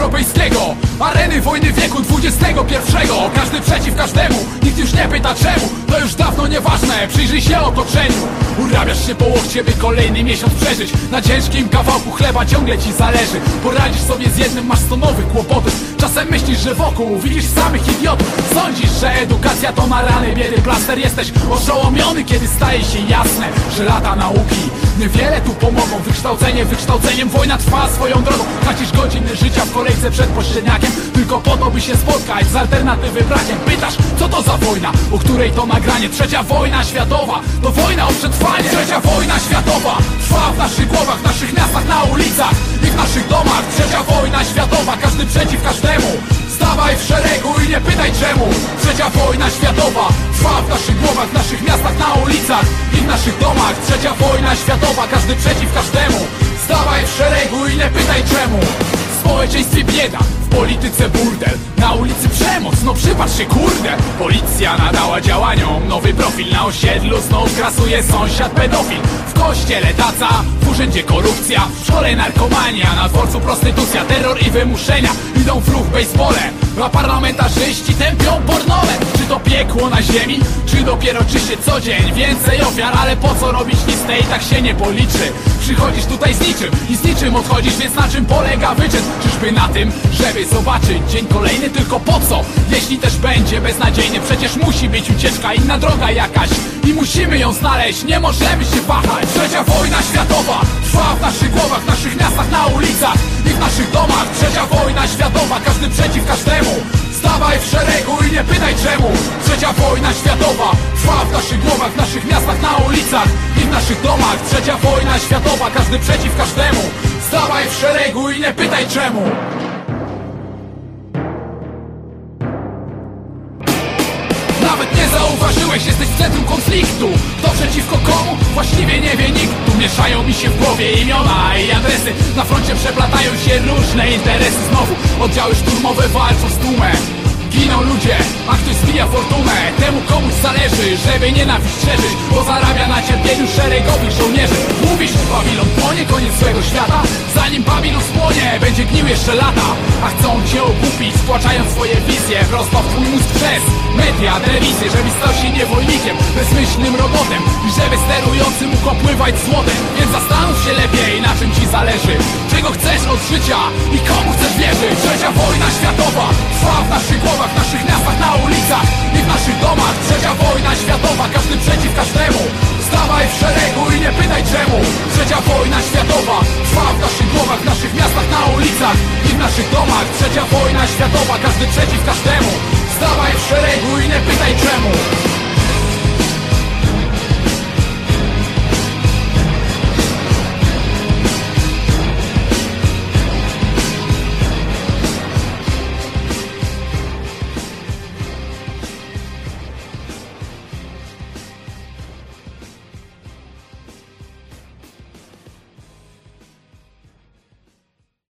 europejskiego. Areny wojny wieku XXI Każdy przeciw każdemu, nikt już nie pyta czemu. To już dawno nieważne, przyjrzyj się otoczeniu. Urabiasz się po łokcie, by kolejny miesiąc przeżyć. Na ciężkim kawałku chleba ciągle ci zależy. Poradzisz sobie z jednym, masz sto nowych kłopotów. Czasem myślisz, że wokół widzisz samych idiotów. Sądzisz, że edukacja to na rany biedy plaster. Jesteś oszołomiony, kiedy staje się jasne Że lata nauki niewiele tu pomogą. Wykształcenie wykształceniem, wojna trwa swoją drogą. Tracisz godziny życia w kolejce przed pośredniakiem. Tylko po to, by się spotkać z alternatywy brakiem. Pytasz, co to za wojna, o której to nagranie? Trzecia wojna światowa, to wojna o przetrwanie. Trzecia wojna światowa, trwa w naszych głowach, w naszych miastach, na ulicach I w naszych domach. Trzecia wojna światowa, każdy przeciw każdemu. Stawaj w szeregu i nie pytaj czemu Trzecia wojna światowa. Trwa w naszych głowach, w naszych miastach, na ulicach I w naszych domach. Trzecia wojna światowa Każdy przeciw każdemu. Stawaj w szeregu i nie pytaj czemu. W społeczeństwie bieda, w polityce burdel. Na ulicy przemoc, no przypatrz się kurde. Policja nadała działaniom nowy profil. Na osiedlu znów grasuje sąsiad pedofil. W kościele taca, w urzędzie korupcja W szkole narkomania, na dworcu prostytucja Terror i wymuszenia idą w ruch basebole. A parlamentarzyści tępią pornole. Czy to piekło na ziemi, czy dopiero czy się co dzień? Więcej ofiar, ale po co robić listę? I tak się nie policzy. Przychodzisz tutaj z niczym i z niczym odchodzisz Więc na czym polega wyczyn? Czyżby na tym, żeby zobaczyć dzień kolejny? Tylko po co? Jeśli też będzie beznadziejny Przecież musi być ucieczka, inna droga jakaś I musimy ją znaleźć, nie możemy się wahać. Trzecia wojna światowa trwa w naszych głowach, w naszych miastach, na ulicach I w naszych domach. Trzecia wojna światowa, każdy przeciw każdemu. Stawaj w szeregu i nie pytaj czemu. Trzecia wojna światowa Trwa w naszych głowach, w naszych miastach, na ulicach I w naszych domach. Trzecia wojna światowa Każdy przeciw każdemu. Stawaj w szeregu i nie pytaj czemu. Nawet nie zauważyłeś, jesteś w centrum konfliktu. To przeciwko komu? Właściwie nie wie nikt mieszają mi się w głowie imiona i adresy. Na froncie przeplatają się różne interesy. Znowu oddziały szturmowe walczą z tłumem Giną ludzie, a ktoś zbija fortunę. Temu komuś zależy, żeby nienawiść szerzyć Bo zarabia na cierpieniu szeregowych żołnierzy. Mówisz, Babilon płonie, koniec złego świata Będzie gnił jeszcze lata A chcą cię okupić, spłaczając swoje wizje. Prosto w twój mózg przez media, telewizję Żebyś stał się niewolnikiem, bezmyślnym robotem. I żeby sterujący mógł opływać złotem. Więc zastanów się lepiej, na czym ci zależy. Czego chcesz od życia i komu chcesz wierzyć? Trzecia wojna światowa trwa w naszych głowach, w naszych miastach, na ulicach